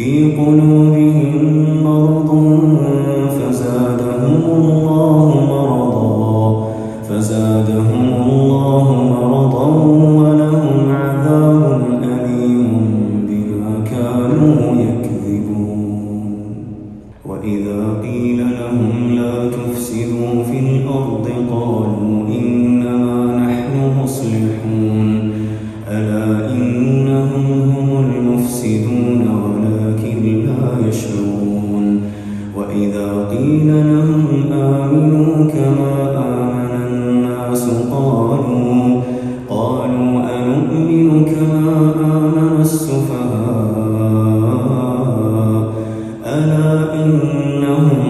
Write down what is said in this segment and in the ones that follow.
في قلوبهم مرض فزادهم الله مرضا فزادهم الله مرضا ولهم عذاب أليم بما كانوا يكذبون. وإذا قيل لهم لا تفسدوا في الأرض قالوا إنهم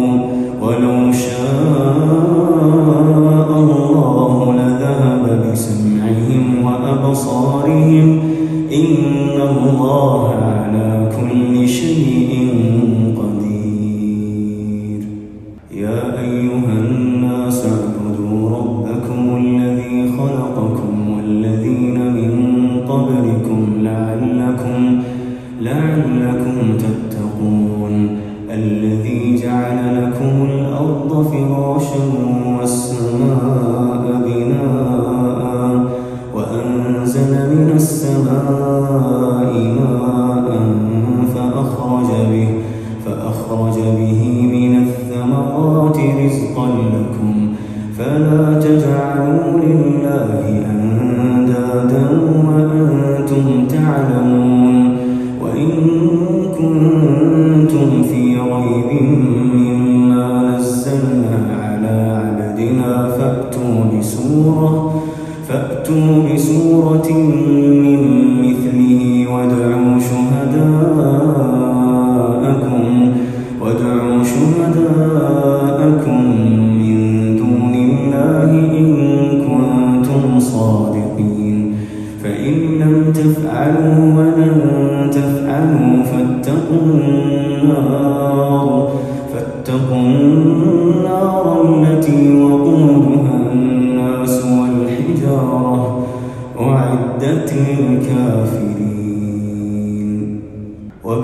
الله فلا تجعلوا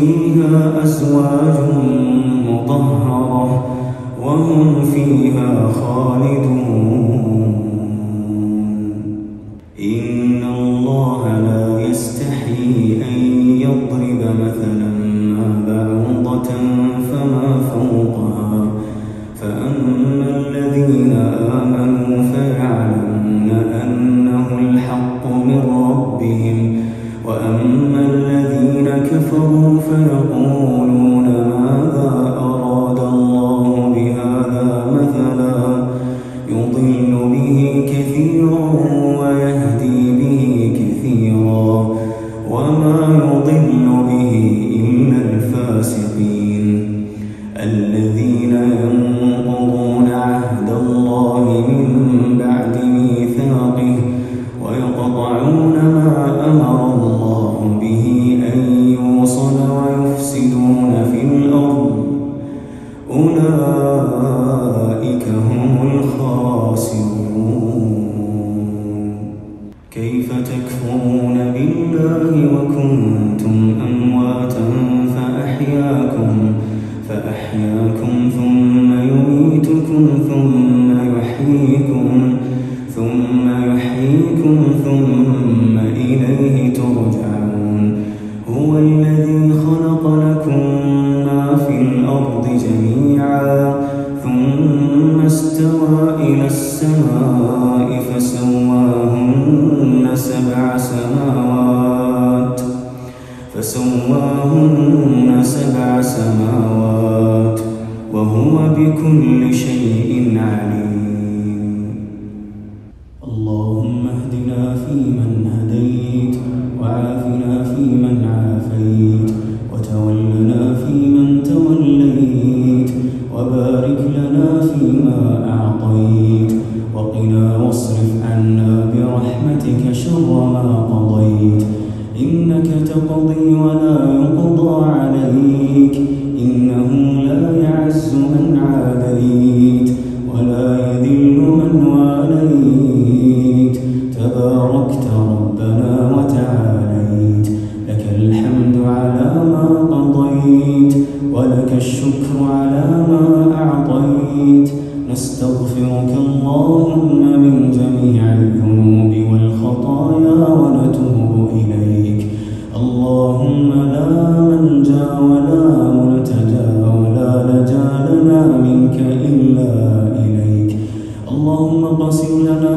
فيها أسواج مطهرة وهم فيها خالدون. تكفرون بالله وكنتم أمواتا فأحياكم فأحياكم ثم يميتكم إلى السماء فسواهن سبع سماوات. فسواهن سبع سماوات وهو بكل شيء عليم. Yashukra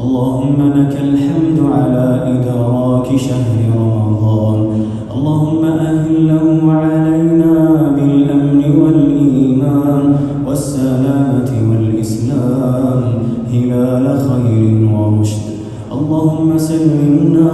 اللهم لك الحمد على إدراك شهر رمضان. اللهم أهله علينا بالأمن والإيمان والسلامة والإسلام هلال خير ورشد. اللهم سلمنا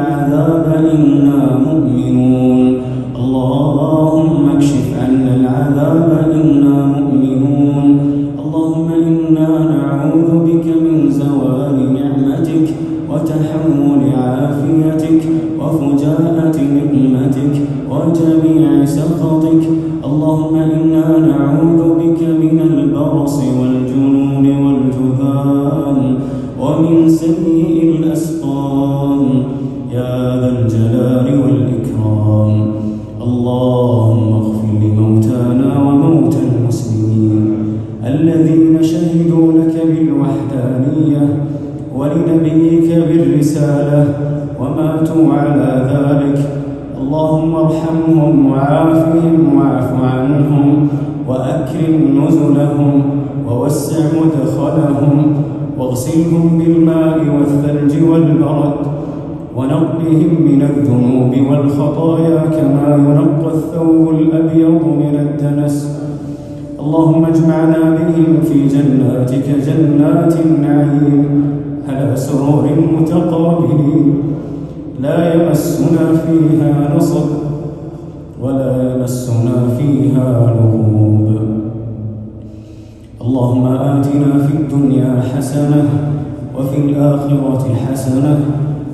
العذاب إنا مؤمنون. اللهم اكشف عنا العذاب إنا مؤمنون. اللهم إنا نعوذ بك من زوال نعمتك وتحول عافيتك وفجاءة نقمتك وجميع سخطك. اللهم إنا نعوذ بك من البرص والجنون والجذام ومن سيء وأكرم نزلهم ووسع مدخلهم واغسلهم بالماء والثلج والبرد ونقهم من الذنوب والخطايا كما ينقى الثوب الأبيض من الدنس. اللهم اجمعنا بهم في جناتك جنات النعيم. على سرور متقابلين. لا يمسنا فيها نصب ولا يمسنا فيها لغوب. اللهم آتنا في الدنيا حسنة وفي الآخرة حسنة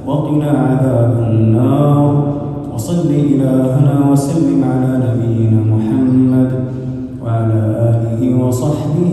وقنا عذاب النار. وصل إلهنا وسلم على نبينا محمد وعلى آله وصحبه